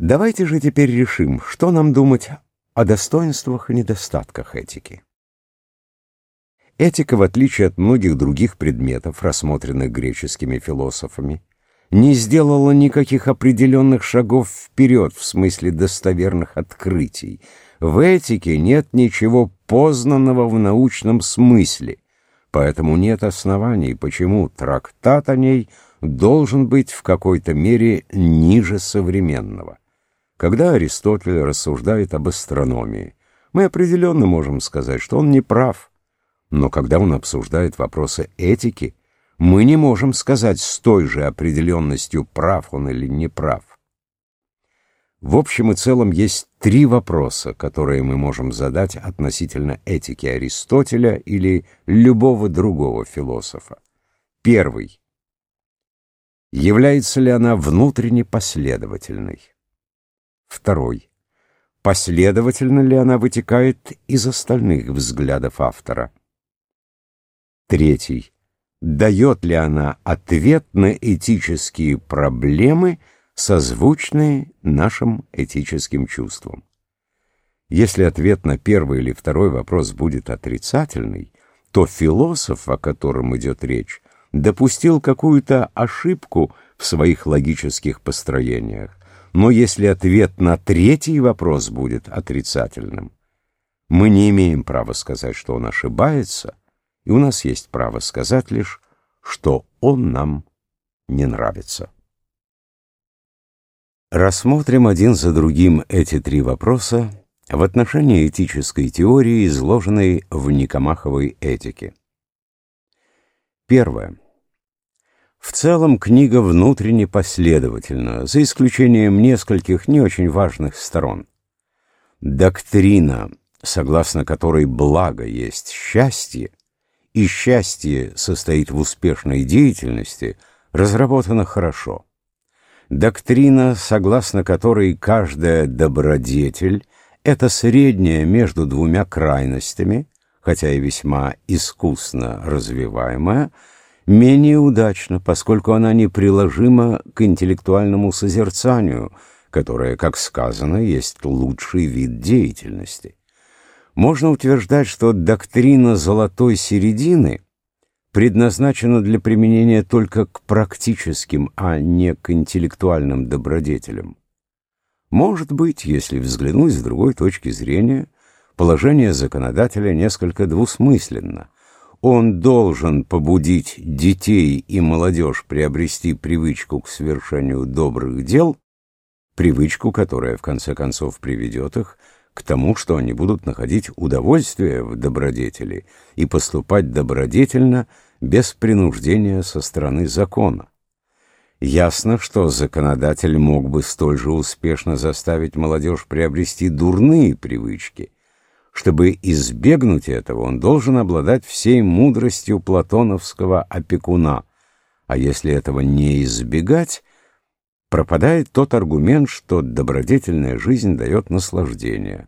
Давайте же теперь решим, что нам думать о достоинствах и недостатках этики. Этика, в отличие от многих других предметов, рассмотренных греческими философами, не сделала никаких определенных шагов вперед в смысле достоверных открытий. В этике нет ничего познанного в научном смысле, поэтому нет оснований, почему трактат о ней должен быть в какой-то мере ниже современного. Когда Аристотель рассуждает об астрономии, мы определенно можем сказать, что он не прав. Но когда он обсуждает вопросы этики, мы не можем сказать с той же определенностью, прав он или не прав. В общем и целом есть три вопроса, которые мы можем задать относительно этики Аристотеля или любого другого философа. Первый. Является ли она внутренне последовательной? Второй. Последовательно ли она вытекает из остальных взглядов автора? Третий. Дает ли она ответ на этические проблемы, созвучные нашим этическим чувствам? Если ответ на первый или второй вопрос будет отрицательный, то философ, о котором идет речь, допустил какую-то ошибку в своих логических построениях, но если ответ на третий вопрос будет отрицательным, мы не имеем права сказать, что он ошибается, и у нас есть право сказать лишь, что он нам не нравится. Рассмотрим один за другим эти три вопроса в отношении этической теории, изложенной в Никомаховой этике. Первое. В целом книга внутренне последовательна, за исключением нескольких не очень важных сторон. Доктрина, согласно которой благо есть счастье, и счастье состоит в успешной деятельности, разработана хорошо. Доктрина, согласно которой каждая добродетель — это средняя между двумя крайностями, хотя и весьма искусно развиваемая — менее удачна, поскольку она неприложима к интеллектуальному созерцанию, которое, как сказано, есть лучший вид деятельности. Можно утверждать, что доктрина золотой середины предназначена для применения только к практическим, а не к интеллектуальным добродетелям. Может быть, если взглянуть с другой точки зрения, положение законодателя несколько двусмысленно. Он должен побудить детей и молодежь приобрести привычку к совершению добрых дел, привычку, которая в конце концов приведет их к тому, что они будут находить удовольствие в добродетели и поступать добродетельно без принуждения со стороны закона. Ясно, что законодатель мог бы столь же успешно заставить молодежь приобрести дурные привычки, чтобы избегнуть этого, он должен обладать всей мудростью платоновского опекуна, а если этого не избегать, пропадает тот аргумент, что добродетельная жизнь дает наслаждение.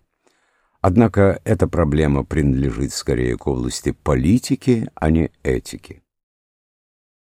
Однако эта проблема принадлежит скорее к области политики, а не этики.